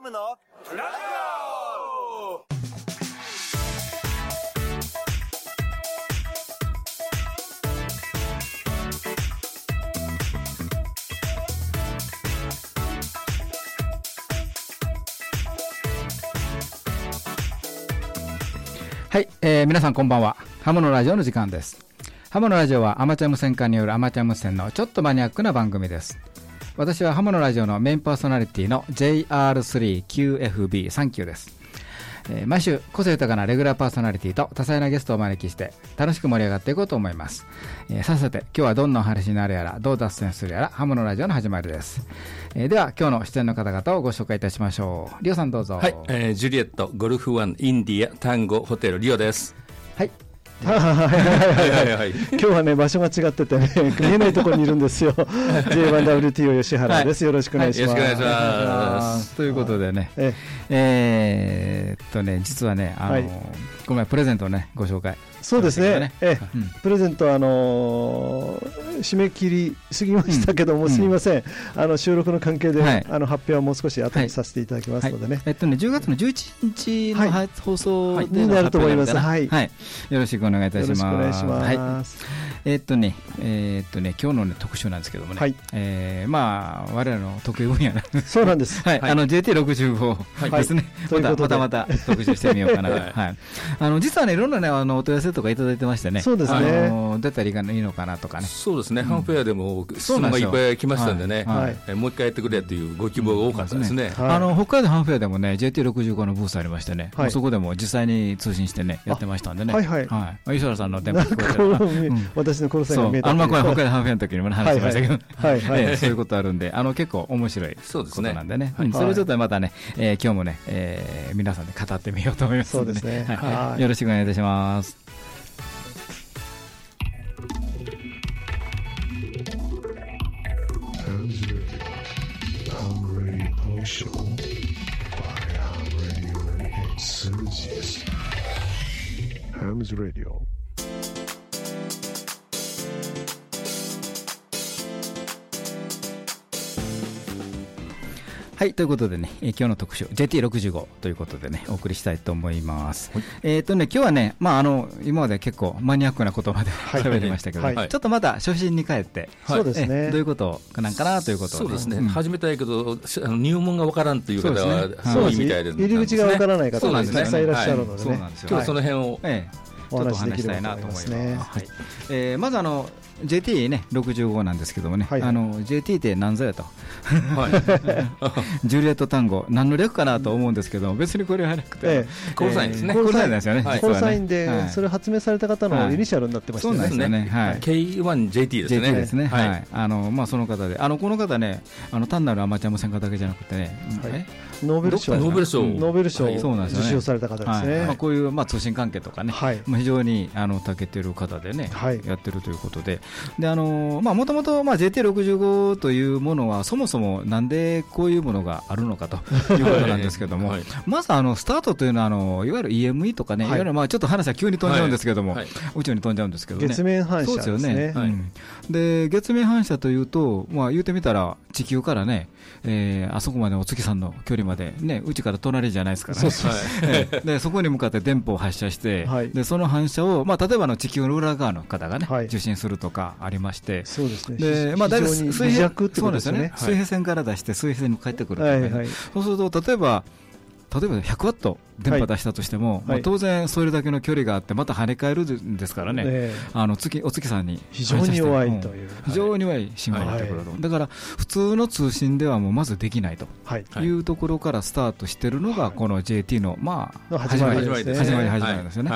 ハムのプラはい、えー、皆さんこんばんは。ハムのラジオの時間です。ハムのラジオはアマチュア無線化によるアマチュア無線のちょっとマニアックな番組です。私はハムのラジオのメインパーソナリティの JR3QFB39 です。えー、毎週個性豊かなレギュラーパーソナリティと多彩なゲストをお招きして楽しく盛り上がっていこうと思います。えー、さっさて今日はどんなお話になるやらどう脱線するやらハムのラジオの始まりです。えー、では今日の出演の方々をご紹介いたしましょう。リオさんどうぞ。はい、えー、ジュリエットゴルフワンインディアタンゴホテルリオです。はい。はいはいはい今日はね場所が違っててね見えないところにいるんですよ。J1WTO 吉原です、よろしくお願いします、よろしくお願いします。ということでね。ええー、っとね実はねあの、はい、ごめんプレゼントをねご紹介。そうですね、ええ、うん、プレゼント、あのー、締め切り過ぎましたけども、うん、すみません、あの収録の関係で、はい、あの発表はもう少し後にさせていただきますのでね、はい、えっとね、10月の11日の、はい、放送になると思います、はい、よろしくお願いいたします。お願いします。えっとね、えっとね、今日のね特集なんですけどもね、はい、えー、まあ我らの得意分野そうなんです。はい、あの JT65 ですね、またまたまた特集してみようかな。はい、あの実はねいろんなねあのお問い合わせとかいただいてましてね、そうですね。出たらいいのかなとかね。そうですね。ハンフェアでも質問がいっぱい来ましたんでね、もう一回やってくれというご希望が多かったですね。あの北海道ハンフェアでもね JT65 のブースありましてね、そこでも実際に通信してねやってましたんでね。はいはい。はい。磯原さんの電話聞こ私のコロサが見えた。あのまあこれ北海道ハンフェアの時にも話しましたけど、はいはい。そういうことあるんで、あの結構面白いことなんでね。それをちょっとまたね、今日もね皆さんで語ってみようと思いますので、よろしくお願いいたします。Hams Radio. はい、ということでね、えー、今日の特集、JT65 ということでね、お送りしたいと思います。はい、えっ、とね、今日はね、まあ、あの、今まで結構マニアックなことまで喋、りましたけど、はい、ちょっとまた初心に帰って、そうですね。どういうことなんかなということを、そうですね、うん、始めたいけど、あの入門がわからんという方は、そうい。みたいで、入り口がわからない方がたくさんいらっしゃるのでね、今日はその辺を、ええちょっとお話したいなと思います。はい。えー、まずあの JT ね65なんですけどもね、はい、あの JT って何ぞやと、はい、ジュリエットタンゴ何の略かなと思うんですけど別にこれはなくて、ええ、コールサインですね、コールサインですよね、コールサインで、それ発明された方のイニシャルになってましたね、そうなんですよね、はい、K1JT ですね、JT ですね、はい。あのまあ、その方で、あのこの方ね、あの単なるアマチュア無線家だけじゃなくてね、はいノーベル賞、ノーベル賞、ノーベル賞を受賞された方ですね。まあこういうまあ通信関係とかね、まあ非常にあの長けてる方でね、やってるということで、であのまあもともとまあ JT65 というものはそもそもなんでこういうものがあるのかということなんですけども、まずあのスタートというのはあのいわゆる EME とかね、いわゆるまあちょっと話は急に飛んじゃうんですけども、宇宙に飛んじゃうんですけどね。月面反射ですね。で月面反射というとまあ言ってみたら地球からね、えー、あそこまでお月さんの距離までねうちから隣じゃないですからね。そ でそこに向かって電波を発射して、でその反射をまあ例えばの地球の裏側の方がね、受信するとかありまして、そうですね。でまあ大体水平そうですよね。水平線から出して水平線に帰ってくる、そうすると例えば例えば100ワット電波出したとしても、はい。まあ、当然それだけの距離があってまた跳ね返るんですからね、ねあの月お月さんに非常に弱いという、うん、非常に弱い信号になってくると、はい、だから普通の通信ではもうまずできないと。い。うところからスタートしているのがこの JT の、まあ、始まり始まり始まりなんですよね、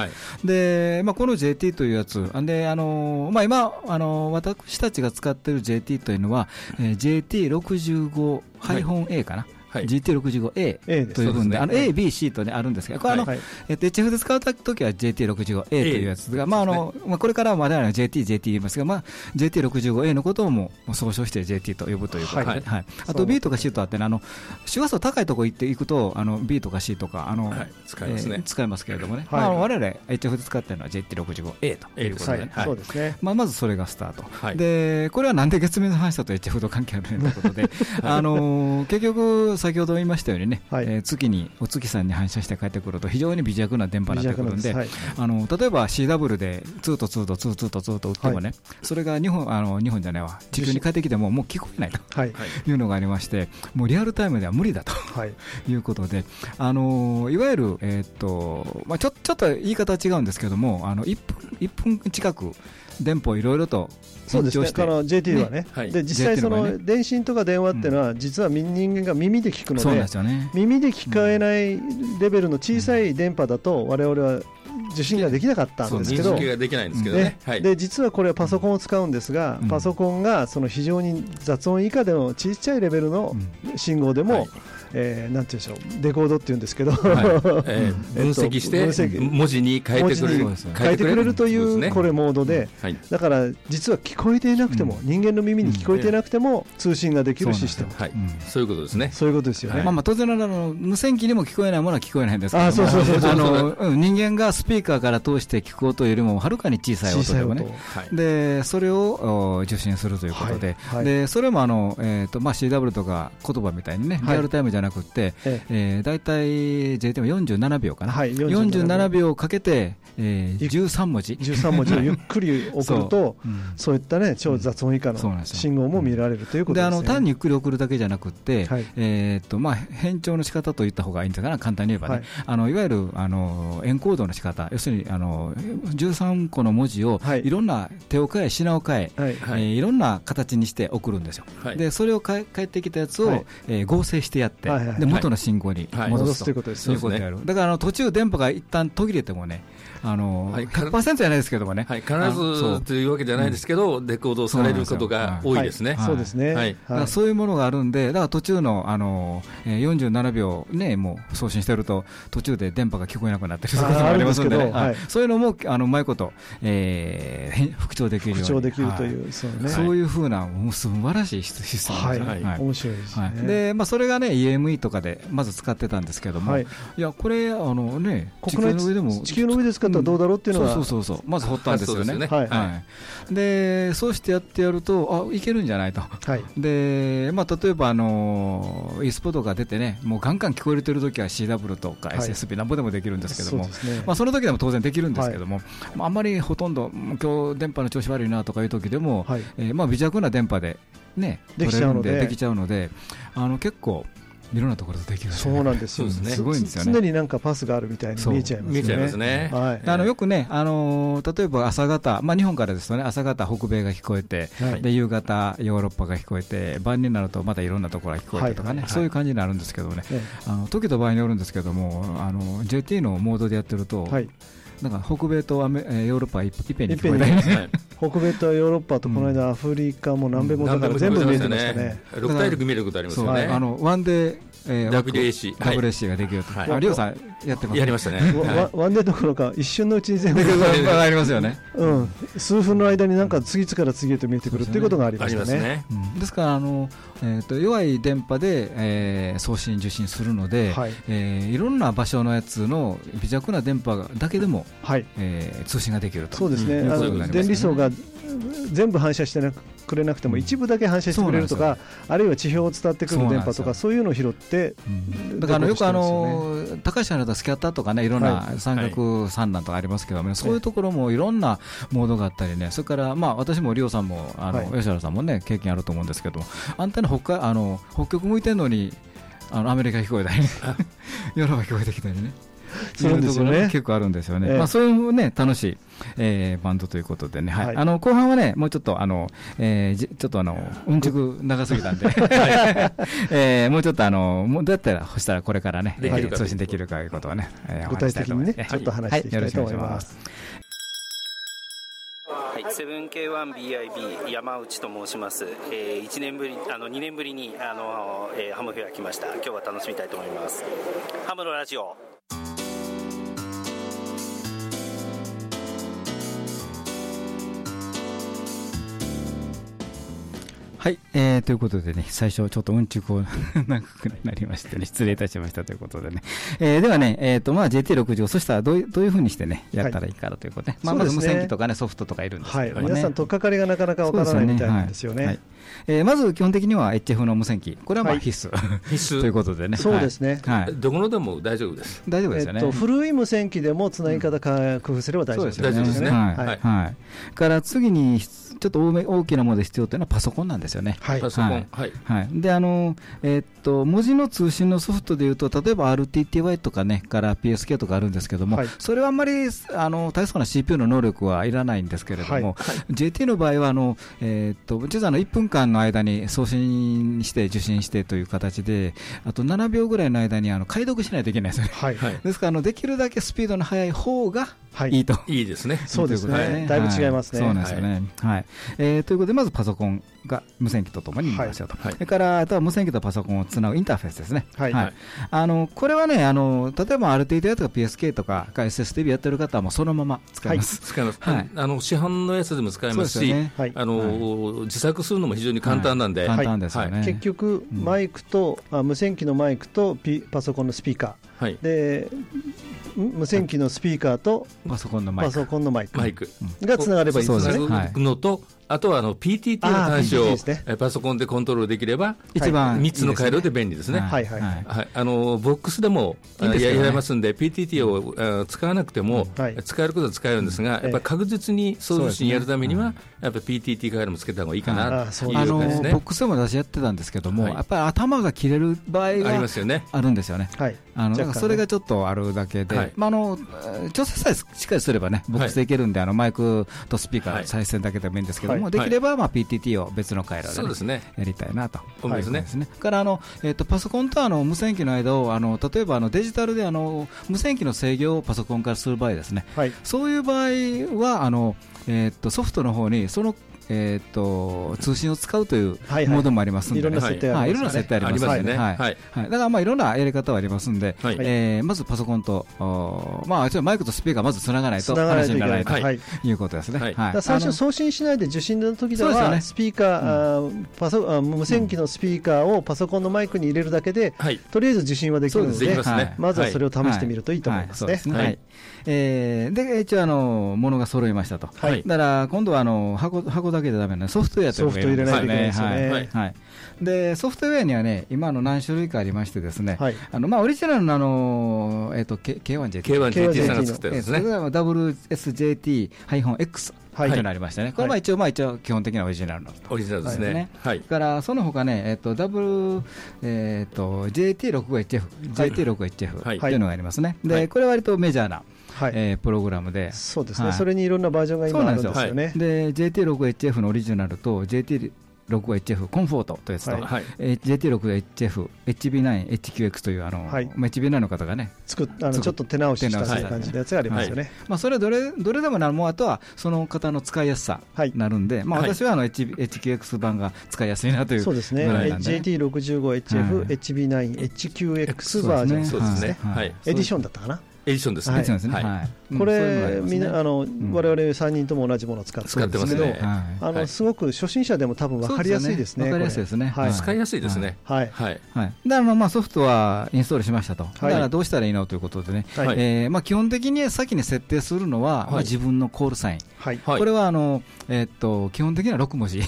でまあ、この JT というやつ。であの、まあ、今あの私たちが使っている JT というのは、えー、JT65-A かな、はい、GT65A というふうで、あの A、B、C と、ね、あるんですけど、これあの、えっと、HF で使うときは JT65A というやつが、まああのまあ、これからは我々は JT、JT 言いますが、まあ、JT65A のことをも総称して JT と呼ぶということで、はい。あと B とか C とあって、あの周波数高いところ行っていくと、あの B とか C とか、あの使いますね、使いますけれどもね、まあ、我々 HF で使ってるのは JT65A ということで、そうですね。まあ、まずそれがスタート、でこれはなんで月面の反射と HF と関係あるのということで、あの結局、先ほど言いましたようにね、はい、えー、月にお月さんに反射して帰ってくると非常に微弱な電波になってくるんで、はい、あの例えば CW でツーとツーとツーツーとツーと打ってもね、はい、それが日本あの日本じゃないわ。地球に帰ってきてももう聞こえないと、はい、いうのがありましてもうリアルタイムでは無理だと、はい、いうことで、あのいわゆる、えー、っとまあ、ちょちょっと言い方は違うんですけどもあの1分 ,1 分近く電波いろいろとそうですね、JT はね、ね。で実際、その電信とか電話っていうのは、実は人間が耳で聞くので、ね、耳で聞こえないレベルの小さい電波だと、われわれは受信ができなかったんですけど、できないんですけどね、で実はこれはパソコンを使うんですが、パソコンがその非常に雑音以下での小さいレベルの信号でも、えー、なんていうんでしょうデコードっていうんですけど、はい。えー、分析して文字に変えてくれる。変えてくれるというこれモードで、はい、だから実は聞こえていなくても、人間の耳に聞こえていなくても通信ができるシステム、はい、そういうことですね。そういうことですよね、まあ、まあ当然ながら無線機にも聞こえないものは聞こえないんですけどあそうそうそうあの人間がスピーカーから通して聞く音よりもはるかに小さい音でもね、でそれを受信するということで,、でそれもあの、えーとまあ、CW とか言葉みたいにねリアルタイムじゃなくて、ええ。ー、大体 JT も47秒かな、はい、47秒。かけて、えー、13文字。13文字をゆっくり 送るとそう,、いったね超雑音以下の信号も見られるということです、ね、であの単にゆっくり送るだけじゃなくて、はい。えーとまあ、変調の仕方と言った方がいいんですかな簡単に言えばね、はい、あのいわゆるあのエンコードの仕方。要するにあの13個の文字をい。ろんな手を変え品を変え、はい。えー、い。ろんな形にして送るんですよ、はい、でそれを返ってきたやつを、はい、えー、合成してやって、はいはい、で元の信号に戻すと。いうことですね。だからあの途中電波が一旦途切れてもね、あのー、100%じゃないですけどもね、はい、必ずというわけじゃないですけど、レコードされることが多いですね。そうですね。はい、そういうものがあるんで、だから途中の、あのー、47秒ね、もう送信してると、途中で電波が聞こえなくなってることもありますんで、はい、そういうのも、あのうまいこと、えー、復調できるように。復調できるという、そうね。そういうふうな、もう素晴らしいシステムですね。はい、面白いですね。で、まあ、それがね、EME とかでまず使ってたんですけども、い。や、これ、あのね、国内地球の上でも、地球の上で使ったらどうだろうっていうのは、そうそうそうまず掘ったんですよね。はい。はい、でそうしてやってやるとあいけるんじゃないと、はい、でまあ、例えばあの e スポートが出てねもうガンガン聞こえてるときは CW とか SSB なんぼでもできるんですけども、そね、まあ、その時でも当然できるんですけども、まあ、あんまりほとんど今日電波の調子悪いなとかいう時でも、はい。えーまあ、微弱な電波でねできちゃうのでできちゃうのであの結構いろんなところでできる、そうなんですよ、すごいんですよね。常になんかパスがあるみたいに見えちゃいますね。見えちゃいますね。はい。あのよくね、あの例えば朝方、まあ日本からですとね、朝方北米が聞こえて、で夕方ヨーロッパが聞こえて、晩になるとまたいろんなところが聞こえてとかね、そういう感じになるんですけどね、あの時と場合によるんですけども、あの JT のモードでやってると。なんか北米とアメヨーロッパいっぺんに聞こえない、北米とヨーロッパとこの間、アフリカも南米もだから全部見えてましたね。6大陸見えることありますよね。あのワンデーえー、WAC。WAC ができると。はい、あ、リオさんやってます、やりましたね。ワンデーどころか、一瞬のうちに全部。ありますよね。うん。数分の間になんか次々から次へと見えてくるっていうことがありましたね。ですから、あの、えっと、弱い電波で、えー、送信受信するので、はいえー、いろんな場所のやつの微弱な電波だけでも、はいえー、通信ができると。そうですね。あの電離層が全部反射してなくくれなくても一部だけ反射してくれるとか、あるいは地表を伝ってくる電波とかそういうのを拾って、だからよくあの高橋あなたスキャッターとかねいろんな三角三段とかありますけども、そういうところもいろんなモードがあったりねそれからまあ私もリオさんもあの吉原さんもね経験あると思うんですけどあんたの北あの北極向いてるのにあのアメリカ聞こえたりね。ヨーロッパ聞こえてきたりね そうですよね。結構あるんですよね。まあそういうね楽しい、えー、バンドということでね、はい。あの後半はねもうちょっとあの、えー、ちょっとあのうんちく長すぎたんで、えー、もうちょっとあのもうどうやったらそしたらこれからね通信できるかということはね、えー、具体的にねちょっと話していきたいと思います。はい、セブン K1BIB 山内と申します。えー、1年ぶりあの2年ぶりにあの、えー、ハムフェア来ました。今日は楽しみたいと思います。ハムのラジオ。はい、えー、ということでね、最初ちょっとうんちくを 長くなりましてね、失礼いたしましたということでね。えー、ではね、えっ、ー、と、まあ JT60、そしたらどういうどういうふうにしてね、やったらいいかということで、ね、まあまず無線機とかね、ソフトとかいるんですけど、ね、はい、皆さん、とっかかりがなかなかわからないみたいなんですよね。えー、まず基本的には HF の無線機、これはまあ必須、はい、必須 ということでね、そうですね、はい、どこのでも大丈夫です。大丈夫ですよね。えっと、古い無線機でもつなぎ方工夫すれば大丈夫ですね。大丈夫ですね。はい。はい。から次にちょっと大きなもので必要というのはパソコンなんですよね。はい、パソコン。はい。はい、で、あの、えー、っと、文字の通信のソフトでいうと、例えば RTTY とかね、から PSK とかあるんですけども、はい、それはあんまり、あの、大層な CPU の能力はいらないんですけれども、はい、JT の場合は、あの、えー、っと、実はあの、1分間の間に送信して、受信してという形で、あと7秒ぐらいの間に、あの、解読しないといけないですね。はい。ですから、あの、できるだけスピードの速い方が、いいと。いいですね。そうですね。だいぶ違いますね。そうなんですよね。はい。えということで、まずパソコンが無線機とともに見ましょうと。それから、あとは無線機とパソコンをつなぐインターフェースですね。はい。あの、これはね、あの、例えば RTD とか PSK とか SSTV やってる方はもうそのまま使います。使います。はい。あの、市販のやつでも使えますし、あの、自作するのも非常に簡単なんで。簡単ですよね。結局、マイクと、無線機のマイクとパソコンのスピーカー。で、無線機のスピーカーとパソコンのマイクがつながればいいですね。のとあとはあの PTT の端子を、ね、パソコンでコントロールできれば、一番3つの回路で便利ですね。はいはい。はい。あのボックスでもやれますんで、PTT を使わなくても、使えることは使えるんですが、やっぱり確実に送受信やるためには、やっぱり PTT 回路もつけた方がいいかなという感じですね。ボックスでも私やってたんですけども、やっぱり頭が切れる場合がありますよね。あるんですよね。はい。あのそれがちょっとあるだけで、まああの調整さえしっかりすればね、ボックスでいけるんで、あのマイクとスピーカー再生だけでもいいんですけども、できればまあ PTT を別の回路で,、やりたいなと。思いますね。からあの、えー、とパソコンとあの無線機の間をあの例えばあのデジタルであの無線機の制御をパソコンからする場合ですね、はい、そういう場合はあの、えー、とソフトの方にそのえっと通信を使うというモードもありますんで、いろんな設定ありますね。はい。はい。だからまあいろんなやり方はありますんで、えまずパソコンとまあマイクとスピーカーまずつながないと話にならないとい。うことですね。最初送信しないで受信の時ではスピーカーパソ無線機のスピーカーをパソコンのマイクに入れるだけでとりあえず受信はできるので、まずはそれを試してみるといいと思いますね。はい。えで一応あのものが揃いましたと。だから今度はあの箱箱だけでだめなソフトウェアというのがいるんですよね。はい。はい、でソフトウェアにはね今の何種類かありましてですね、はい、あのまあオリジナルのあのえっ、ー、と K1JT K1JT さんが作ったやつね。それが WSJT-X はい、というのありましたね、これは一応、まあ、一応基本的なオリジナルの。オリジナルですね、はい、からその他ね、えっと、W、えっと、JT65HF、JT65HF とい。うのがありますね、でこれは割とメジャーな。はい。えー、プログラムで、そうですね、それにいろんなバージョンが今あるんですよね。で JT65HF のオリジナルと JT 65HF コンフォートというやつと、はい、JT6HF、HB9、HQX というあの、はい、HB9 の方がね作あのちょっと手直しした感じのやつがありますよね、はい、まあ、それどれどれでもなるもうあとはその方の使いやすさになるんで、まあ、私はあの、H、HQX 版が使いやすいなというそうですね、JT65HF、HB9、HQX バージョンですね、はい、エディションだったかな？エディションですね。はい。これ、みんな、あの、我々三人とも同じものを使ってるんですけど、あの、すごく初心者でも多分分かりやすいですね。分かりやすいですね。使いやすいですね。はい。はい。だからまあソフトはインストールしましたと。だからどうしたらいいのということでね。えまあ基本的に先に設定するのは、自分のコールサイン。はい。これはあの、えっと、基本的には6文字。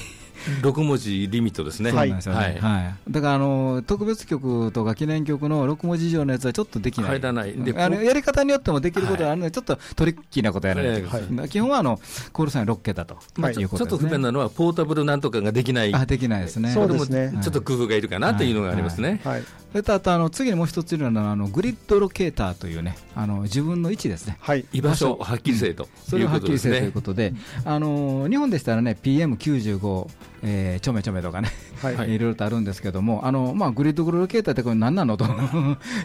6文字リミットですね。はい。はい。だから、あの、特別曲とか記念曲の6文字以上のやつはちょっとできない。入らない。で、あの、やり方によってもできることはあるので、ちょっとトリッキーなことやらないと。基本は、あの、コールサイン6桁と。はい。ちょっと不便なのは、ポータブルなんとかができない。あ、できないですね。そうですね。ちょっと工夫がいるかなというのがありますね。はい。それとあとあの次にもう一ついるのはあのグリッドロケーターというねあの自分の位置ですね、はい、居場所をはっきりせと、それをはっきりせということで、あの日本でしたらね PM95、えー、ちょめちょめとかね、はい、いろいろとあるんですけどもあの、まあ、グリッドロケーターってこれ何なのと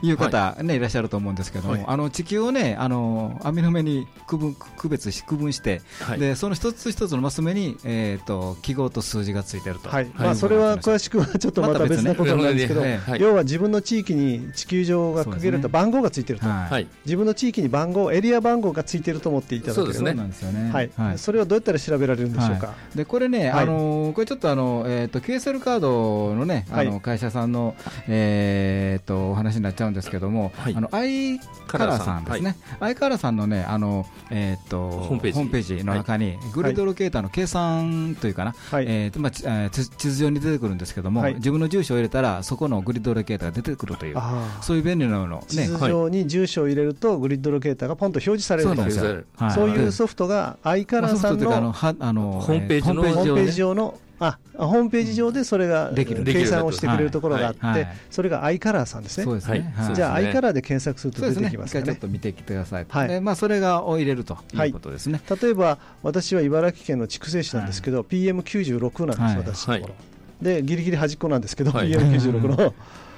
い。う方、ねい、らっしゃると思うんですけども、あの地球をねあの網の目に区分区別し区分して、でその一つ一つのマス目に、えー、と記号と数字がついてると、はい。まあ、それは詳しくはちょっとまた別なことなんですけど、要は自分の地域に地球上がかけると番号がついてると、はい、自分の地域に番号、エリア番号がついてると。思っていただければ、そうですね、はい、はい、それをどうやったら調べられるんでしょうか？でこれね、あのこれちょっとあの、えーと、QSL カードのね、あの会社さんの、えー、とお話になっちゃうんですけども、あのアイカラーさんですね、アイカラーさんのね、あのえー、とホームページ。の中に、グリッドロケーターの計算というかな、えーとまあ、地図上に出てくるんですけども、自分の住所を入れたら、そこのグリッドロケーターが出てくるという、そういう便利なもの、ね、地図上に住所を入れると、グリッドロケーターがポンと表示される。とい。う、そういうソフトが、アイカラーさんのホームページ上のあホームページ上でそれが計算をしてくれるところがあって、それがアイカラーさんですね。そうですね。じゃあ、アイカラーで検索すると出てきますね。ちょっと見てきてください。はい。まあ、それがを入れるということですね。例えば、私は茨城県の筑西市なんですけど、PM96 なんです、私のところ。で、ぎりぎり端っこなんですけど、PM96 の。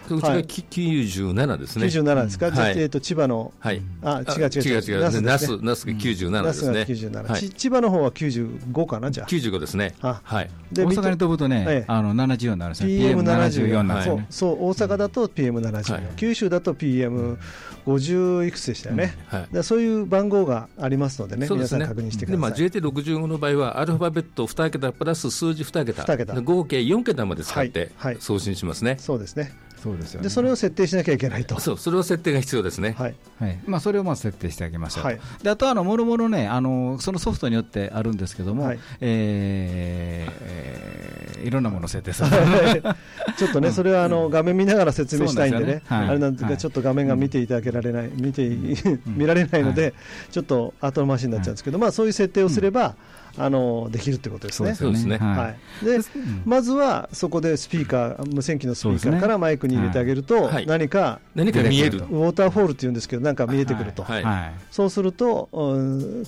うちが97ですね。97ですか、じゃえっと千葉の、はい、あ違う違う違う。違う、那須那須が97ですね。97、千葉の方は95かな、じゃあ。95ですね。はい。で大阪に飛ぶとね、あの74になるんですね。PM74 なん。ですね。そう、大阪だと PM74、九州だと PM50 いくつでしたよね。そういう番号がありますのでね、皆さん確認してください。まあ JT65 の場合はアルファベット2桁プラス数字2桁、桁。合計4桁まで使って送信しますね。そうですね。そうですよね、でそれを設定しなきゃいけないと、そうそれを設定が必要ですね、はい。はい。まあ、それをまあ設定してあげましょう、はい、であとはもろもろねあの、そのソフトによってあるんですけども、はい。えーえー、いろんなものを設定する。ちょっとね、それはあの画面見ながら説明したいんでね、あれなんですが、ちょっと画面が見ていただけられない、見て 見られないので、ちょっと後回しになっちゃうんですけど、まあ、そういう設定をすれば、あのできるということですね。そうですね。はい。で、まずはそこでスピーカー、無線機のスピーカーからマイクに入れてあげると、何か何か見える。ウォーターフォールって言うんですけど、なんか見えてくると。はい。そうすると、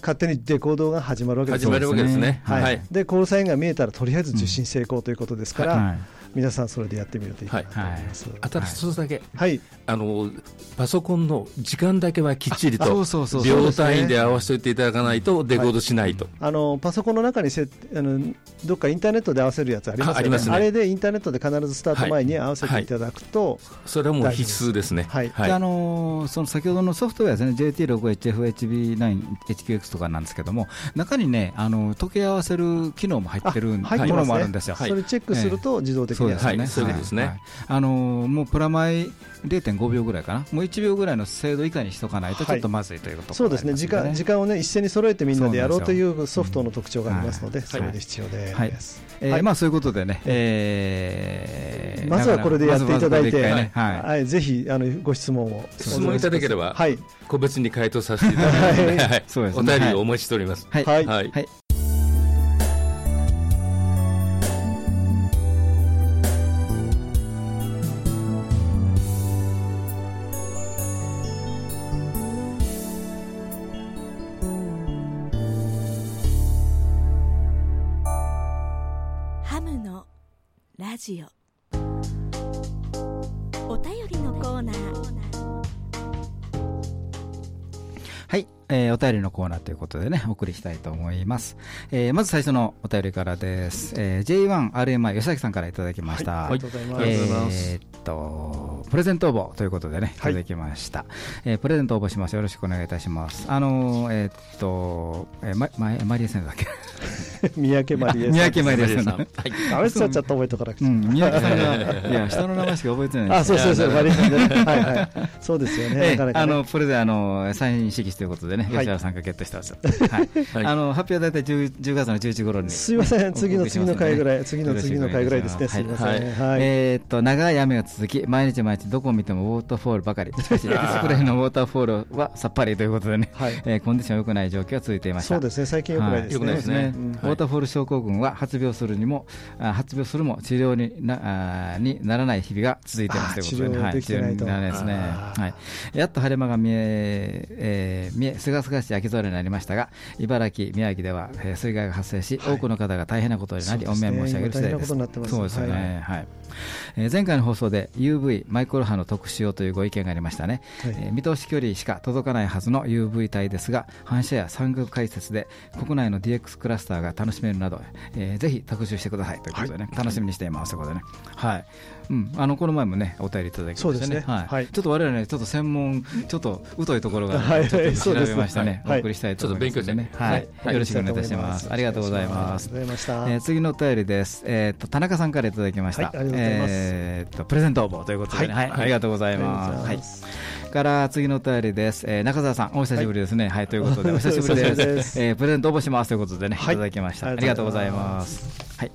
勝手にデコードが始まるわけです。始まるわけですね。はい。で、コールサインが見えたら、とりあえず受信成功ということですから。皆さんそれでやってみるといいかなと思います。あと一つだけ、はい、あのパソコンの時間だけはきっちりと秒単位で合わせておいていただかないとデコードしないと。あのパソコンの中にせあのどっかインターネットで合わせるやつありますよね。あれでインターネットで必ずスタート前に合わせていただくと、それはもう必須ですね。はい。あのその先ほどのソフトウェアですね、JT65HFHB9HQX とかなんですけども、中にねあの時計合わせる機能も入ってるものもあるんですよ。それチェックすると自動的にそうですね。そうですね。あのもうプラマイ0.5秒ぐらいかな、もう1秒ぐらいの精度以下にしとかないとちょっとまずいということ、そうですね。時間時間をね一斉に揃えてみんなでやろうというソフトの特徴がありますので、それで必要です。えまあそういうことでね、えまずはこれでやっていただいて、はい、ぜひあのご質問を。質問いただければ、はい、個別に回答させていただいて、はい、お便りをお待ちしております。はい、はい。ジ便りのコーナーということでね、お送りしたいと思います。えー、まず最初のお便りからです。えー、J1RMI 吉崎さんからいただきました。はい、ありがとうございます。えー、っと、プレゼント応募ということでね、いただきました。はい、えー、プレゼント応募します。よろしくお願いいたします。あのー、えー、っと、えー、ま、ま、マリエ先生だっけ？三宅マリエさん。三宅マリエさん。はい。あれちゃっちゃった覚えとかなくて。三宅さんが、いや、下の名前しか覚えてないあ、そうそうそう、マリエさんで。はいはい。そうですよね。あの、プレゼン、あの、サイン色紙ということでね、吉原さんがゲットしたんですよ。はい。あの、発表は大体 10, 10月の11日頃に。すみません、次の次の回ぐらい、次の次の回ぐらいですね。すみません。はい。えっと、長い雨が続き、毎日毎日どこを見てもウォーターフォールばかり。しかし、ディスプレイのウォーターフォールはさっぱりということでね、えコンディション良くない状況が続いていました。そうですね、最近良くないですね。ウォーターフォール症候群は発病するにも、発病するも治療にな にならない日々が続いていますということで、はい、治療にならないですね。はい。やっと晴れ間が見え、えー、見え、すがすがしい秋空になりましたが、茨城、宮城では、えー、水害が発生し、多くの方が大変なことになり、お見舞い申し上げる次第です。そうですよね。はい。えー、前回の放送で UV マイクロ波の特使用というご意見がありましたね、はい、えー、見通し距離しか届かないはずの UV 帯ですが反射や三角解説で国内の DX クラスターが楽しめるなど、えー、ぜひ特集してくださいということでね、はい、楽しみにしています。ということでね、はいうん、あのこの前もねお便りいただきましたね。はい。ちょっと我々ねちょっと専門ちょっと疎いところが ちょっと調べましたね。お送りしたいと思いますね。はい。よろしくお願いいたします。ありがとうございます。え次のお便りです。えっと田中さんからいただきました。えっとプレゼント応募ということではい。ありがとうございます。はい。から次のお便りです、えー、中澤さん、お久しぶりですね、はい、はい、ということで、お久しぶりです、えー、プレゼント応募しますということでね、はい、いただきました、ありがとうございます。はい、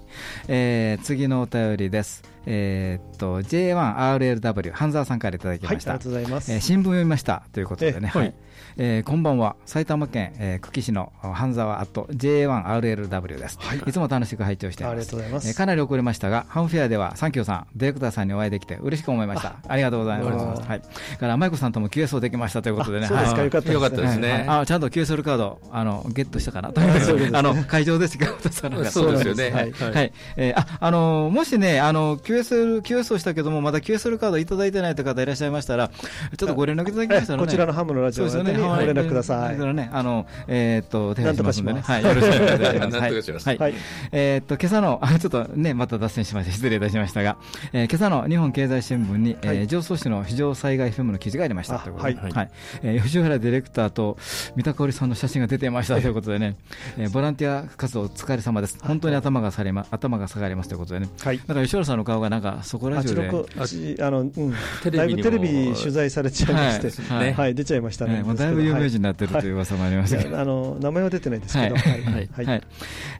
えー、次のお便りです。えー、っと J1RLW 半沢さんからいただきました、はい、ありがとうございます、えー、新聞読みましたということでね、はい。えー、こんばんは。埼玉県、えー、久喜市の半沢あと J1RLW です、はい、いつも楽しく拝聴しています。ありがとうございます、えー、かなり遅れましたがハンフェアではサンキューさんディレクターさんにお会いできて嬉しく思いました。ありがとうございます。はい。から舞子さんとも QSO できましたということでね。そうですか、よかったですね、あちゃんと QSL カードあのゲットしたかなとあの会場ですがそうですよね。はい、はい。えー、ああのもしねあの QSL QS したけどもまだ QSL カードいただいてないという方いらっしゃいましたらちょっとご連絡いただきましたら、ね、こちらのハムのラジオにご連絡くださいそれね、あの、えっと、手配しますんでね。はい、よろしくお願いします。はい。えっと、今朝の、ちょっとね、また脱線しまして、失礼いたしましたが、え今朝の日本経済新聞に、え上総市の非常災害 FM の記事がありましたということで、はい。え吉原ディレクターと三田香織さんの写真が出ていましたということでね、えボランティア活動お疲れ様です。本当に頭がされま、頭が下がりますということでね。はい。だから吉原さんの顔がなんか、そこら中で。あの、うん、だいぶテレビ取材されちゃいまして、はい、出ちゃいましたね。だいぶ有名人になってるという噂もありますあの名前は出てないですけど、はい。はい。はい。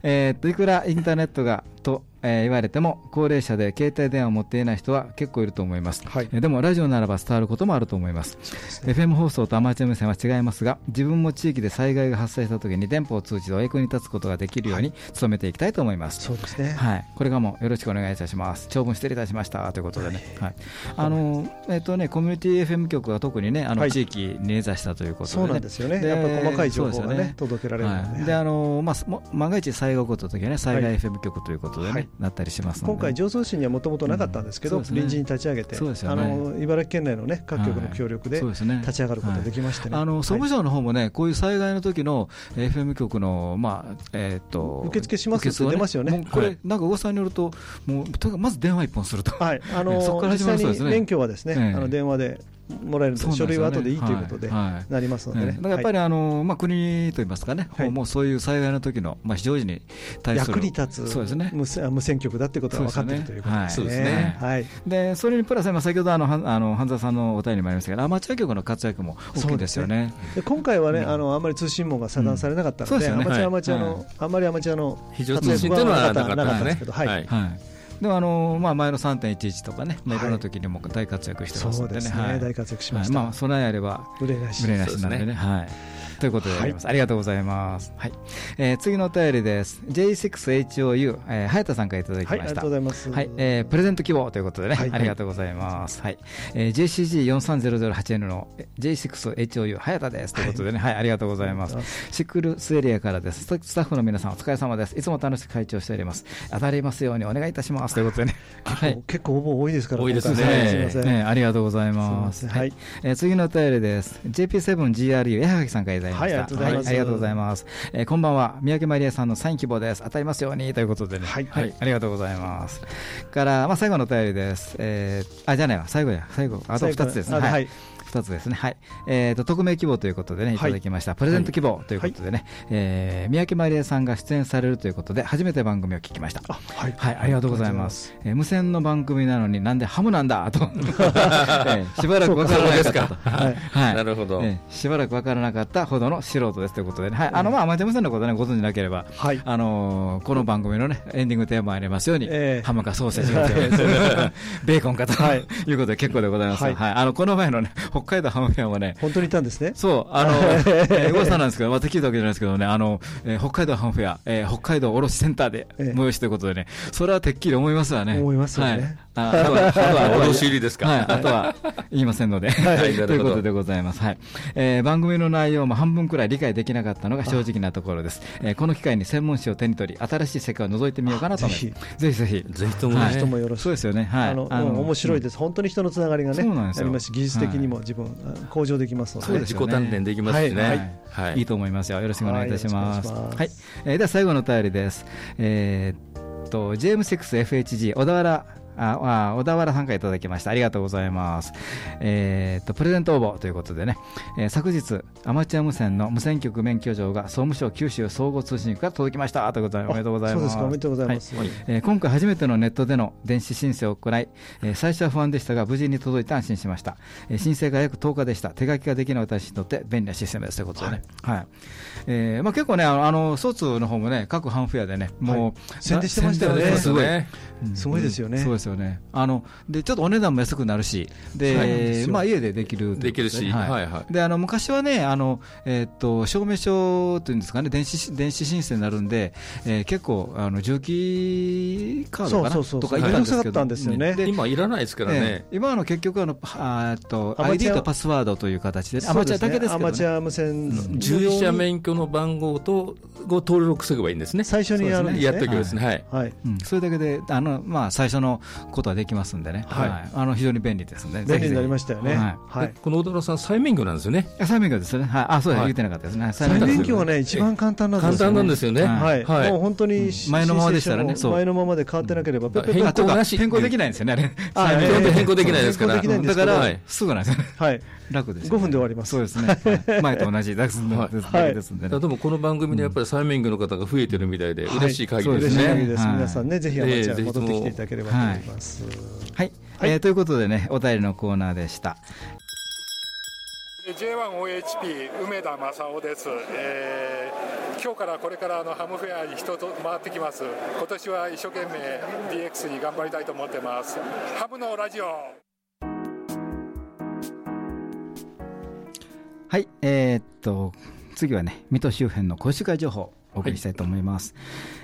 えー、といくらインターネットがとえー、言われても高齢者で携帯電話を持っていない人は結構いると思います、はい、でもラジオならば伝わることもあると思います。す、ね、FM 放送とアマチュア無線は違いますが自分も地域で災害が発生したときに電波を通じてお役に立つことができるように努めていきたいと思います、そうですね、はい、これからもよろしくお願いいたします。長文失礼いたしましたということでね、はい。あのえーとね、コミュニティ FM 局は特にねあの地域に根ざしたということで、ね、そうなんですよね。やっぱ細かい情報がね、ね。届けられるので,、であのまあ、万が一災害が起こったときはね災害 FM 局ということでね、なったりします今回、常総市にはもともとなかったんですけど、臨時に立ち上げて、あの茨城県内の、ね、各局の協力で立ち上がることができましてね、あの総務省の方もね、こういう災害の時の FM 局の、まあえっと受付しますって出ますよね、これ、なんか噂によると、もうとまず電話一本すると、はい、あの 実際に免許はですね、あの電話でもらえると、書類は後でいいということでなりますのでね。だからやっぱりあの、まあ、国といいますかね、もうそういう災害の時の、まあ、非常時に対する役に立つそうです、ね、無線局だってことが分かっているということですね。はい、でそれにプラス、先ほどあのあの半沢さんのお便りもありましたけど、アマチュア局の活躍も大きいですよね。で今回はね、あのあんまり通信網が遮断されなかったので、アマチュアアマチュアの、あんまりアマチュアの活躍はなかったんですけど、はい。でもあの、まあ、前の3.11とかね、まあ、いろんな時にも大活躍してますのでね、はい、大活躍しました、まあ、備えあれば憂いなしなんでね。はいということであります、はい、ありがとうございます。はい。えー、次のお便りです。J6HOU、えー、早田さんからいただきました。はい、ありがとうございます。はい、えー、プレゼント希望ということでね、はい、ありがとうございます。はい。えー、JCG43008N の J6HOU 早田ですということでね、はい、はい、ありがとうございます。シクルスエリアからです。スタッフの皆さんお疲れ様です。いつも楽しく会長しております。当たりますようにお願いいたしますということでね。はい。結構応募多いですから、多いですね。すみません。ね、ありがとうございます。はい。えー、次のお便りです。JP7GRU 矢垣さんからいただきました。はい、ありがとうございます。ありがとうございます。えー、こんばんは、三宅まりえさんのサイン希望です。当たりますようにということでね。はい、はい、ありがとうございます。から、まあ、最後のお便りです。えー、あ、じゃないわ、最後や、最後、あと二つですね。はい2つですね、はい。えーと、匿名希望ということでね、い。ただきました、はい、プレゼント希望ということでね、はい、えー、三宅まりえさんが出演されるということで、初めて番組を聞きました。あ,、はい、はい、ありがとうございます。えー、無線の番組なのになんでハムなんだ？と、えー、しばらく分からなかった。と、はい、なるほど、えー、しばらく分からなかったほどの素人ですということで、ね、はい、あのまあアマチュア無線のことねご存じなければ、はい、あのー、この番組のねエンディングテーマありますように、えー、ハムかソーセージか ベーコンかと、はい、いうことで結構でございます。はい、あのこの前のね北海道ハムフェアもね、本当にいたんですね？そう、あの、えー、噂なんですけど、また聞いたわけじゃないですけどね、あの、えー、北海道ハンフェア、えー、北海道卸センターで催しということでね、それはてっきり思いますわね。思いますよね。はいあ あとは、あとは、脅し入りですか。はい、あとは、言いませんので。はい、ということでございます。はい。えー、番組の内容も半分くらい理解できなかったのが正直なところです。えー、この機会に専門誌を手に取り、新しい世界を覗いてみようかなと思います。ぜひぜひ。ぜひとも、ね、人もよろしく。そうですよね。はい。あの、あの面白いです。本当に人のつながりがね、ありますし、技術的にも自分、向上できますので。そうです自己鍛錬できますしね。はい。いいと思いますよ。よろしくお願いいたします。はい。えー、では最後のお便りです。えー、と JM6FHG 小田原ああ小田原さんからいただきました。ありがとうございます。えー、っと、プレゼント応募ということでね、えー、昨日、アマチュア無線の無線局免許状が総務省九州総合通信局から届きましたということで、おめでとうございます。おめでとうございます。はい、えー、今回初めてのネットでの電子申請を行い、えー、最初は不安でしたが、無事に届いて安心しました。えー、申請が約10日でした。手書きができない私にとって便利なシステムですということでね。はい。はい、えー、まあ結構ね、あの、卒の方もね、各ハンフェアでね、もう、はい、宣伝してましたよね。すごい。すごいですよね。そうですよね。あの、で、ちょっとお値段も安くなるし、で、まあ家でできる。できるし、はいはい。で、あの、昔はね、あの、えっと、証明書というんですかね、電子、電子申請になるんで、え結構、あの、重機カードかなとかいったんですけど、今いらないですからね。今の結局、あの、あと、ID とパスワードという形で、アマチュアだけですけど、アマチュア無線。従事者免許の番号と、ご登録すればいいんですね。最初にやるんですね。やっておきますね。はい。それだけで、あの、まあ、最初のことはできますんでね。はい。あの、非常に便利ですね。便利になりましたよね。はい。この小田原さん、再免許なんですよね。再免許ですね。はい。あ、そう言ってなかったですね。再免許はね、一番簡単なんです簡単なんですよね。はい。もう本当に、前のままでしたらね。前のままで変わってなければ、変更なし。変更できないんですよね、あれ。あ、変更できないですから。だから、すぐなんですよね。はい。楽です、ね、5分で終わります。そうですね。前と同じですのでですで、でもこの番組でやっぱり再免許の方が増えてるみたいで、嬉しい限りですね。皆さんね、ぜひアマチュア戻ってきていただければと思います。はい。えということでね、お便りのコーナーでした。J1OHP 梅田正夫です、えー、今日からこれからのハムフェアに人と回ってきます。今年は一生懸命 DX に頑張りたいと思ってます。ハムのラジオ。はい、えー、っと、次はね、水戸周辺の講習会情報。をお送りしたいと思います。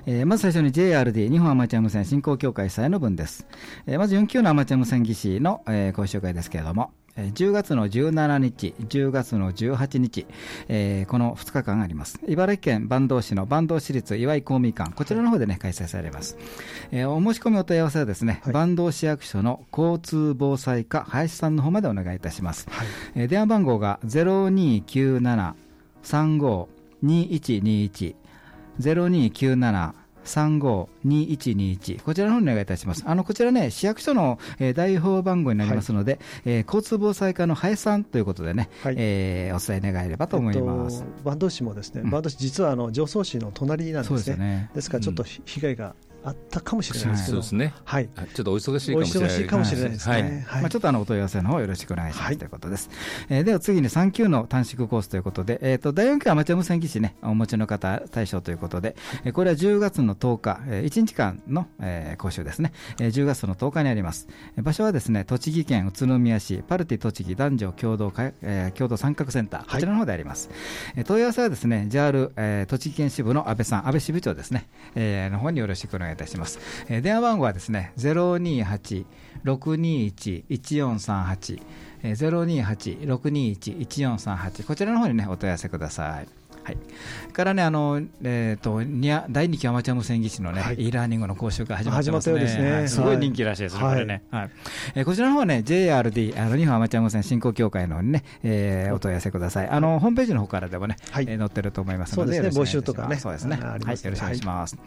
はい、えー、まず最初に JRD 日本アマチュア無線振興協会祭の分です。えー、まず4級のアマチュア無線技師の、えー、講習会ですけれども、10月の17日、10月の18日、えー、この2日間あります。茨城県坂東市の坂東市立岩井公民館、こちらの方でね、開催されます。えー、お申し込みお問い合わせはですね、はい、坂東市役所の交通防災課林さんの方までお願いいたします。はい、えー、電話番号が0297-35-2121、0297 352121こちらの方にお願いいたします。あのこちらね市役所の、えー、代表番号になりますので、はい、えー、交通防災課の林さんということでね、はい、えー、お伝え願えればと思います。えっと、坂東市もですね、坂東市実はあの常総市の隣なんですね。ですねですからちょっと被害があったかもしれないですけど、そうですね。はい。ちょっとお忙しいかもしれない。かもしれないですね。はい。まあちょっとあのお問い合わせの方よろしくお願いしますということです。えでは次に3級の短縮コースということで、えっと第4級アマチュア無線技師ねお持ちの方対象ということで、えこれは10月の10日、え1日間の、え講習ですね。え10月の10日にあります。場所はですね栃木県宇都宮市パルティ栃木男女共同会、え共同参画センターこちらの方であります。え問い合わせはですね JR、え栃木県支部の安倍さん安倍支部長ですね、えの方によろしくお願い願いいたします。え電話番号はですね、028-621-1438、028-621-1438、こちらの方にね、お問い合わせください。はい、からね、あのえーと、第2期アマチュア無線技師のね、はい、e ラーニングの講習会始まってますね、すねはい、すごい人気らしいです、これね、はい。えー、こちらの方はね、JRD、あの日本アマチュア無線振興協会のね、えー、お問い合わせください、あのホームページの方からでもね、はい。えー、載ってると思いますので、そうですね、募集とかね、そうですね、はい、よろしくお願いします。はい、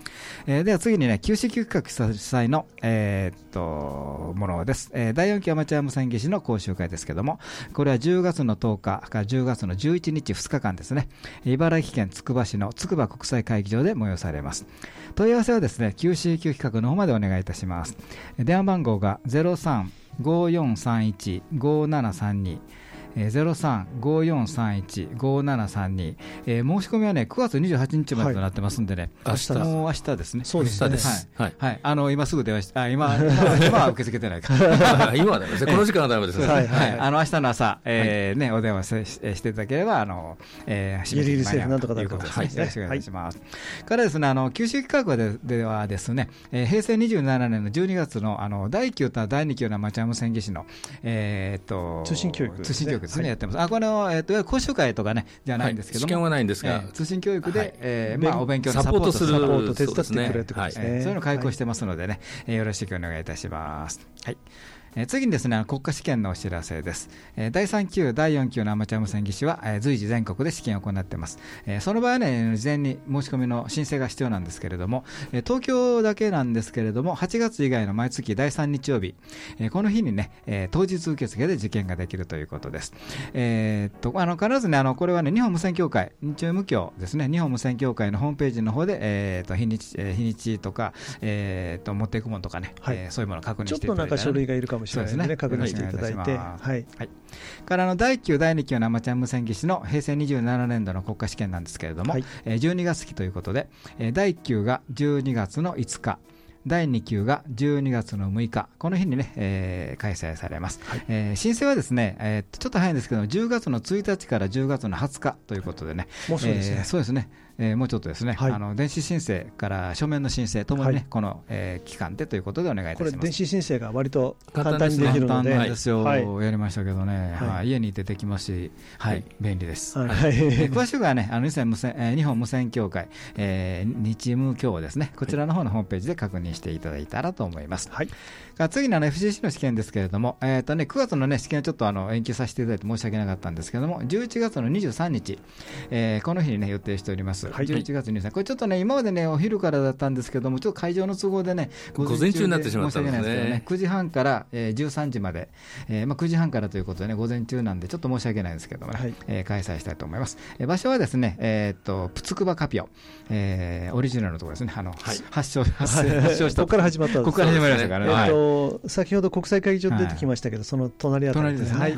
えー、では次にね、九州企画主催の、えー、っとものです、えー、第4期アマチュア無線技師の講習会ですけども、これは10月の10日から10月の11日、2日間ですね、茨城県つくば市のつくば国際会議場で催されます。問い合わせはですね、QCQ 企画の方までお願いいたします。電話番号が0354315732えー、0354315732、えー、申し込みはね9月28日までとなってますんでね、はい、明日もう明日ですね。そうですね。はい。はい。あの今すぐ電話して、あ今 今は受け付けてないか。今はダメです。この時間はダメです。はいはい。あの明日の朝、えー、ねお電話ししていただければあの、えー、ギリギリセーフなんとかということですね。よろしくお願いします。からですねあの九州企画でではですね、えー、平成27年の12月のあの第9と第2級のアマチュア無線技師のえっと通信教育通信教育ですね、やってます。あ、この、えっ、と、講習会とかね、じゃないんですけど試験はないんですが、通信教育で、えまあ、お勉強のサポートする、サポート手伝ってくれってことですね。そういうの開講してますのでね、よろしくお願いいたします。はい。えー、次にですね、国家試験のお知らせです。えー、第3級、第4級のアマチュア無線技師は、えー、随時全国で試験を行っています。えー、その場合はね、事前に申し込みの申請が必要なんですけれども、えー、東京だけなんですけれども、8月以外の毎月第3日曜日、えー、この日にね、えー、当日受付で受験ができるということです。えー、っと、あの、必ずね、あの、これはね、日本無線協会、日中無協ですね、日本無線協会のホームページの方で、えー、っと、日にち、日にちとか、えー、っと、持っていくものとかね、はい、えー、そういうものを確認していただいて、ね、ちょっとなんか書類がいるかもしれないですね、確認していただいて。はい。はい、からの第9、第2級のアマチュア無線技師の平成27年度の国家試験なんですけれども、はい、12月期ということで、第1級が12月の5日、第2級が12月の6日、この日にね、えー、開催されます。はい、えー、申請はですね、えー、ちょっと早いんですけど、10月の1日から10月の20日ということでね、もうそうですね、えー、そうですね。えー、もうちょっとですね、はい、あの電子申請から書面の申請ともにね、はい、この、えー、期間でということでお願いいたします。これ、電子申請が割と簡単にできるので、簡単ですよ、はい、やりましたけどね、はい、家にいてできますし、はい、便利です。はい、詳しくはね、あの日無線、えー、日本無線協会、えー、日無協ですね、こちらの方のホームページで確認していただいたらと思います。はい、次の、ね、FCC の試験ですけれども、えーとね、9月の、ね、試験をちょっとあの延期させていただいて申し訳なかったんですけれども、11月の23日、えー、この日に、ね、予定しております。はい、11月23これちょっとね、今までね、お昼からだったんですけども、ちょっと会場の都合でね、午前中になってしまったんですね。ね9時半から、えー、13時まで、えーまあ、9時半からということでね、午前中なんで、ちょっと申し訳ないんですけどもね、はい、えー、開催したいと思います。えー、場所はですね、えー、っと、プツクバカピオ、えー、オリジナルのところですね、あの、はい、発祥、発祥した。ここから始まったここから始まりましたからね。と、先ほど国際会議場出てきましたけど、その隣あたりですね。はい。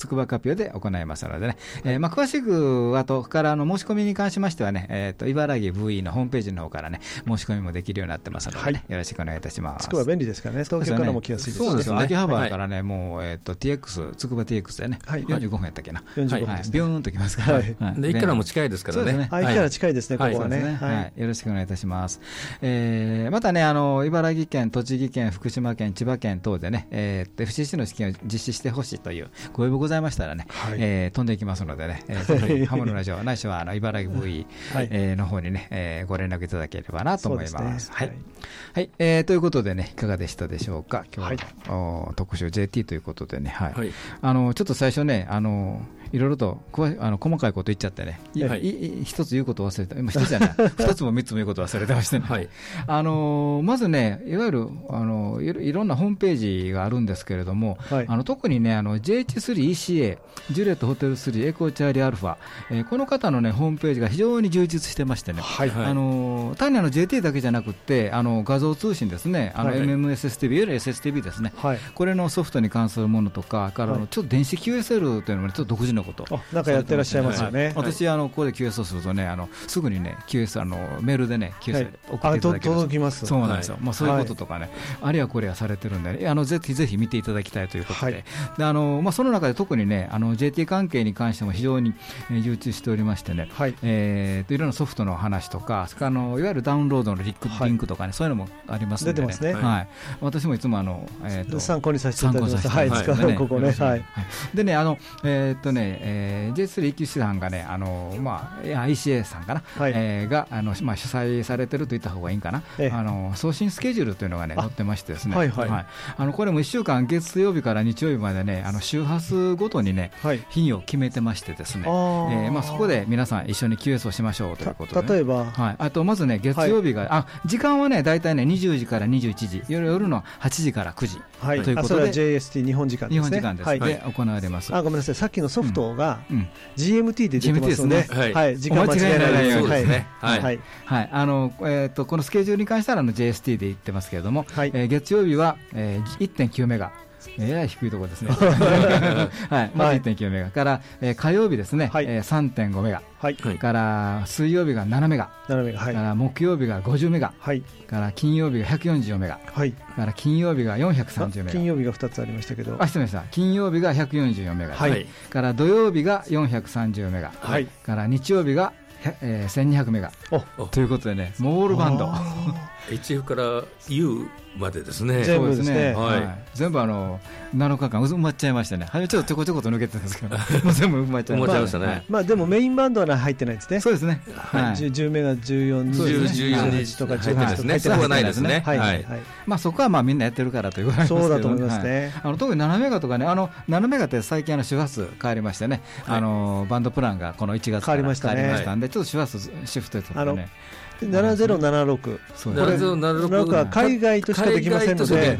つくばカピオで行いますのでね、えーまあ、詳しく、あとからあの申し込みに関しましてはね、えー、と茨城 VE のホームページの方からね、申し込みもできるようになってますので、ね、よろしくお願いいたします。つくば便利ですからね、東京からも来やすいですそうですね、秋葉原からね、もう、えー、と TX、つくば TX でね、はい、45分やったっけな、45分です、ビューンときますから、はい。で駅からも近いですからね、駅から近いですね、ここはね、はい。よろしくお願いいたします。えー、またね、あの茨城県、栃木県、福島県、千葉県等でね、えー、FCC の試験を実施してほしいというご要望ございましたらね、はい、えー、飛んでいきますのでね、えー、ハモのラジオ、ないしはあの茨城 V、はい。えー、の方にね、えー、ご連絡いただければなと思います。はい、はい。えー、ということでね、いかがでしたでしょうか、今日の、はい、特集 JT ということでね、はい、はい、あのちょっと最初ね、あのいろいろとあの細かいこと言っちゃってね、はい、一つ言うこと忘れて、一つじゃない、二つも三つも言うこと忘れてましてね、はい、あのまずね、いわゆるあのいろんなホームページがあるんですけれども、はい、あの特にね、JH3ECA、ジュレットホテル3、エコーチャーリアルファ、えー、この方の、ね、ホームページが非常に充実してましてね、はい。はい、あの単にあの JT だけじゃなくて、あの画像通信ですね、あの MMSSTV、い。わゆる SSTV ですね、はい、これのソフトに関するものとか、からのちょっと電子 QSL というのも、ね、ちょっと独自のこと、なんかやってらっしゃいますよね、はい、私、あのここで QS をするとね、あのすぐにね、QS あのメールでね、QS 送っていただけます、ます。そうなんですよ、まあ、そういうこととかね、あるいはこれはされてるんで、ね、あのぜひぜひ見ていただきたいということで、であのまあ、その中で特にね、あの JT 関係に関しても非常に充実しておりましてね、はい。えー、といろんなソフトの話とか、それからあのいわゆるダウンロードのリンクとかね、そういうのもありますので、ね、ね。はい、私もいつもあの、えー、と参考にさせていただきます。はい、使う ここね。はい。でね、あのえっとね、えー、J3 EQ さんがね、あのまあ ICA さんかな、はい。えー、があのまあ主催されてると言った方がいいんかな、あの送信スケジュールというのがね載ってましてですね、はいはい、あのこれも1週間月曜日から日曜日までね、あの周波数ごとにね、日を決めてましてですね、えー、まあそこで皆さん一緒に QS をしましょうということで、例えば、はい、あとまずね月曜日が、あ時間はね大体ね20時から21時、夜夜の8時から9時、はい、ということで、JST 日本時間ですね。日本時間です、はい、で行われます。あごめんなさい、さっきのソフトが GMT で出てますので、はい、時間間違えないように。ですね。はい、はい、あのえっとこのスケジュールに関してはあの JST で言ってますけれども、はい、え月曜日は、えー、1.9メガ。えらい低いところですね。はい、まず1.9メガ。から、えー、火曜日ですね、はい、えー、3.5メガ、はい、から水曜日が7メガ、7メガ、はい、から木曜日が50メガ、はい、から金曜日が144メガ、はい、から金曜日が430メガ、金曜日が2つありましたけど、あ失礼しました、金曜日が144メガ、はい、から土曜日が430メガ、はい、から日曜日が、えー、1200メガ。ということでね、モールバンド。HF から U までですね。全部ですね。はい。全部あの7日間埋まっちゃいましたね。はちょっとちょこちょこと抜けてたんですけど、も う全部埋まっちゃいましたね。まあでもメインバンドは入ってないですね。そうですね。はい。10名が14、14日とか18とかそこはないですね。はい。まあそこはまあみんなやってるからということそうだと思いますね。あの特に7メガとかね、あの7メガって最近あの周波数変わりましてね、あのバンドプランがこの1月から変わりましたんで、ちょっと周波数シフトとね。7076、これ7076は海外としかできませんので、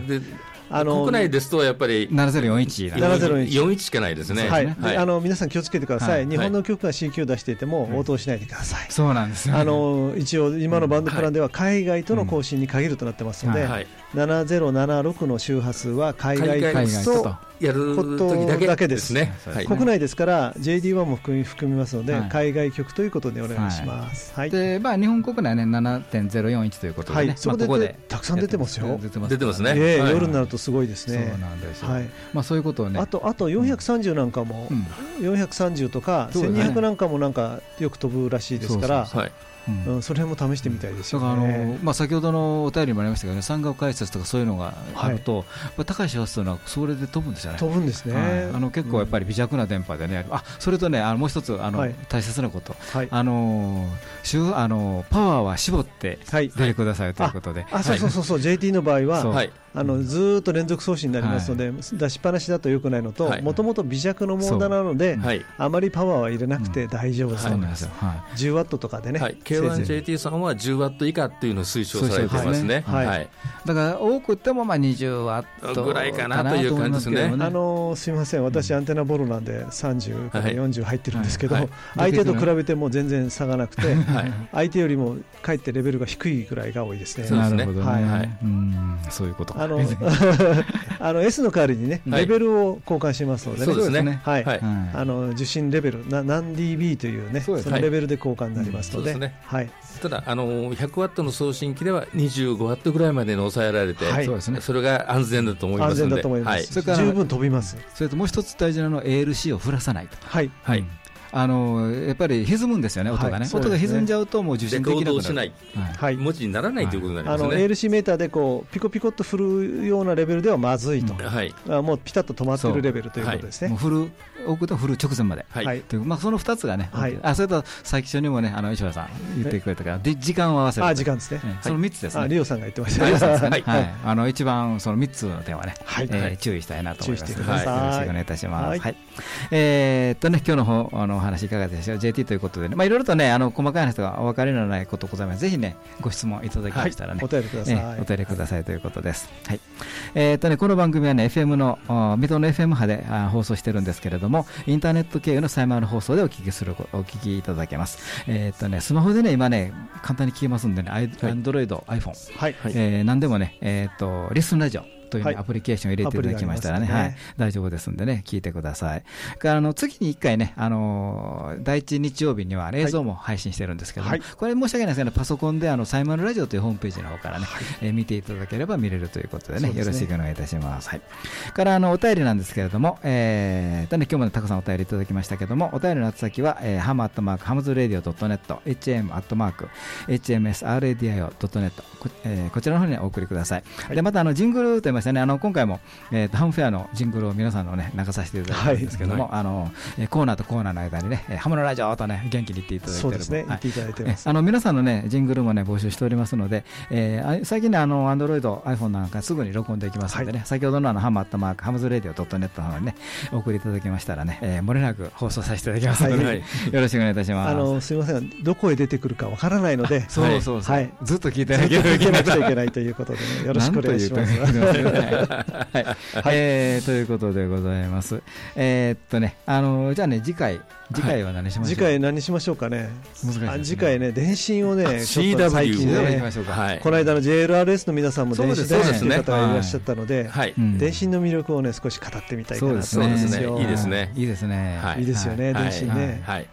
あの国内ですとやっぱり7041、7041しかないですね。はい。あの皆さん気をつけてください。日本の曲が C 級を出していても応答しないでください。そうなんですあの一応今のバンドプランでは海外との更新に限るとなってますので、7076の周波数は海外とやる時だけです。ね、国内ですから JD1 も含み含みますので、海外局ということでお願いします、はい。でまあ、日本国内ね7.041ということで、ね。そこでたくさん出てますよ。出てますね、え夜になるとすごいですね。そうなんですはい。まあ、そういうことをね。あとあと430なんかも、うん、430とか1200なんかもなんかよく飛ぶらしいですから、はい。うん、それも試してみたいですよ、ね、だからあの、まあ、先ほどのお便りもありましたけど、ね、産学解説とかそういうのがあると、はい、高い周波数というのはそれで飛ぶんですよね。飛ぶんですね、はい、あの結構やっぱり微弱な電波でね、あそれとねあのもう一つあの、はい、大切なこと、はい、あのあのパワーは絞って出てくださいということで、あそうそうそうそう、JT の場合は、はい、あのずっと連続送信になりますので、出しっぱなしだとよくないのと、もともと微弱のモードなので、あまりパワーは入れなくて大丈夫そうなんです。よ、10ワットとかでね、K1JT さんは10ワット以下っていうのを推奨されてますね、はい。だから多くてもまあ20ワットぐらいかなという感じですね。あのすみません、私、アンテナボロなんで30から40入ってるんですけど、相手と比べても全然差がなくて、相手よりもかえってレベルが低いぐらいが多いですね。なるほど、はい、そういうことあの あの S の代わりにね、レベルを交換しますので、そうですね。はい。あの受信レベル、な何 dB というね、そのレベルで交換になりますので、はい。ただあの100ワットの送信機では25ワットぐらいまでに抑えられて、そうですね。それが安全だと思いますので、はい。それから十分飛びます。それともう一つ大事なのは ALC を降らさないと。はい。はい。あのやっぱり歪むんですよね、音がね、音が歪んじゃうと、もう受信できなくなる、はい、文字にならないということになりますね、ALC メーターでこうピコピコっと振るようなレベルではまずいと、はい、もうピタッと止まってるレベルということですね。振る置くと振る直前まで、はい、まあ、その2つがね、はい、あそれと最初にもね、あの石原さん言ってくれたから、で時間を合わせるあ時間ですね、その3つですね、リオさんが言ってました。ね、はい。あの一番その3つの点はね、はい。え注意したいなと思います。よろしくお願いいたします。はい。えっとね、今日のあのお話いかがでしょう？JT ということで、ね、まあ、いろいろとね、あの細かい話とかお分かりのないことございます。ぜひね、ご質問いただきましたらね、お便りください。お便りくださいということです。はい。えっとね、この番組はね、FM の、水戸の FM 波で放送してるんですけれども、インターネット経由のサイマーの放送でお聞きする、お聞きいただけます。えっとね、スマホでね、今ね、簡単に聞けますんでね、アンドロイド、iPhone、はい、えー、何でもね、えっと、リスンラジオ、というアプリケーションを入れていただきましたらね、はい、大丈夫ですんでね、聞いてください。あの次に1回ね、あの第1日曜日には映像も配信してるんですけども、これ申し訳ないですけど、パソコンであのサイマルラジオというホームページの方からね、え見ていただければ見れるということでね、よろしくお願いいたします。はい。からあのお便りなんですけれども、えー、ね、今日もたくさんお便りいただきましたけども、お便りの宛先は、えー、ハムアットマークハムズラディオドットネット、hm アットマーク hmsradio ドットネットこ,、ちらの方にお送りください。でまたあのジングルと言いましたね、あの今回もえーと、ハムフェアのジングルを皆さんのね流させていただいたんですけども、はい、あのコーナーとコーナーの間にねハムのラジオとね元気に言っていただいてそうですね、言っていただいてます、あの皆さんのねジングルもね募集しておりますので、えー、最近ねあのアンドロイド iPhone なんかすぐに録音できますのでね、はい、先ほどのあのハムアットマークハムズレディオドットネットの方にねお送りいただきましたらね、えー、漏れなく放送させていただきますので、はい、よろしくお願いいたします。あのすみません。どこへ出てくるかわからないので、そうそうそう、はい、ずっと聞いてなきゃいけないということでねよろしくお願いします。はい、えー、ということでございます。えー、っとね、あのじゃあね、次回、次回は何しましょう、次回何しましょうかね？難しい、ね、次回ね、電信をね、CW 最近ね、この間の JLRS の皆さんも電信大好きな方がい。らっしゃったので、はい、電信の魅力をね、少し語ってみたいかなと思いますよ。いいですね。いいですね。い。いですよね、電信ね。はい。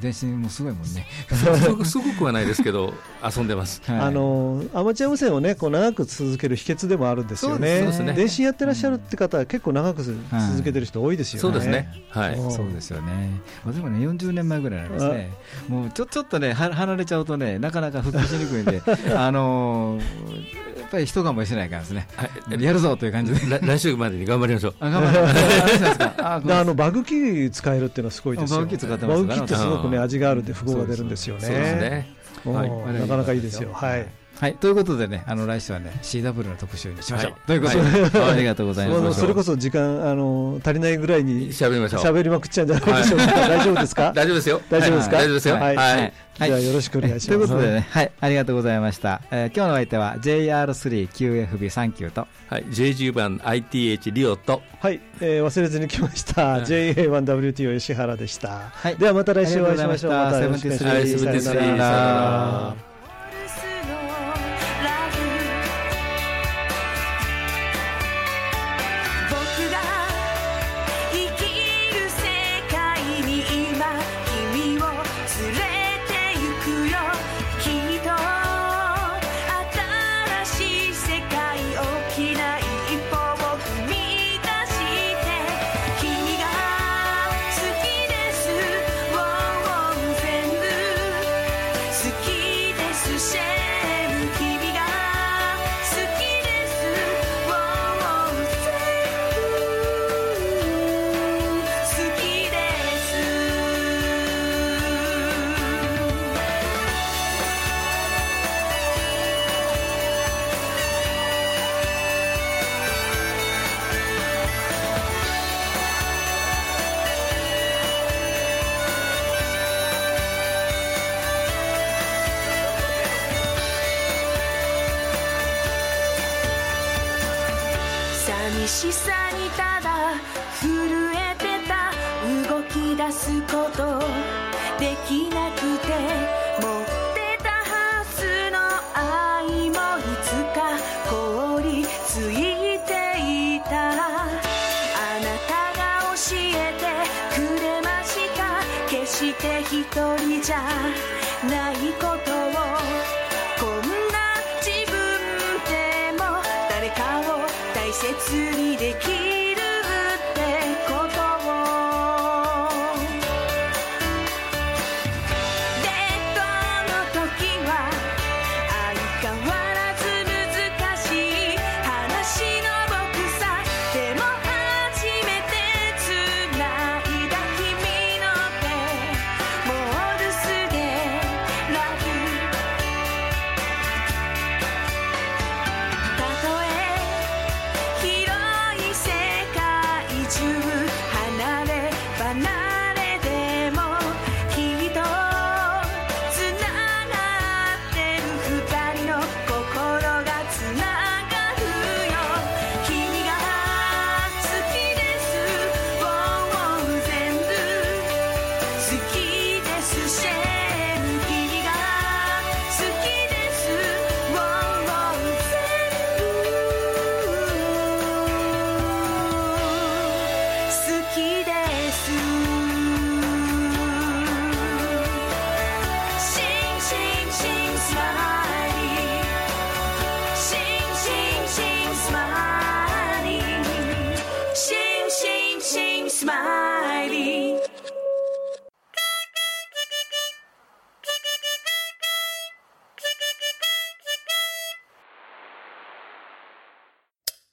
全身もすごいもんね。すごくはないですけど遊んでます、はい、あのアマチュア無線をねこう長く続ける秘訣でもあるんですよね。ね電信やってらっしゃるって方は結構長く続けてる人多いですよね、そうですね。はい。そう。ですよね。でもね40年前ぐらいなんですね。もうちょちょっとね離れちゃうとねなかなか復帰しにくいんであのーぱり一頑張りしないからですね、はい、やるぞという感じで来週までに頑張りましょう。あ頑張りまあのバグキー使えるっていうのはすごいですよ。バグキー使ってますバグキーってすごくね味があるんで符号が出るんですよね。そうですね。なかなかいいですよ。はい。はい、ということでね、あの来週はね、CW の特集にしましょう。ということで、ありがとうございます。それこそ時間あの足りないぐらいに喋りましょう。喋りまくっちゃうんじゃないでしょうか。大丈夫ですか？大丈夫ですよ。大丈夫ですか？大丈夫ですよ。はい。じゃあよろしくお願いします。ということでね、はい、ありがとうございました。え今日の相手は JR3QFB39 と、はい、J10 番 ITH リオと、はい、え忘れずに来ました JA1WTO 吉原でした。はい。ではまた来週お会いしましょう。またよろしくお願いし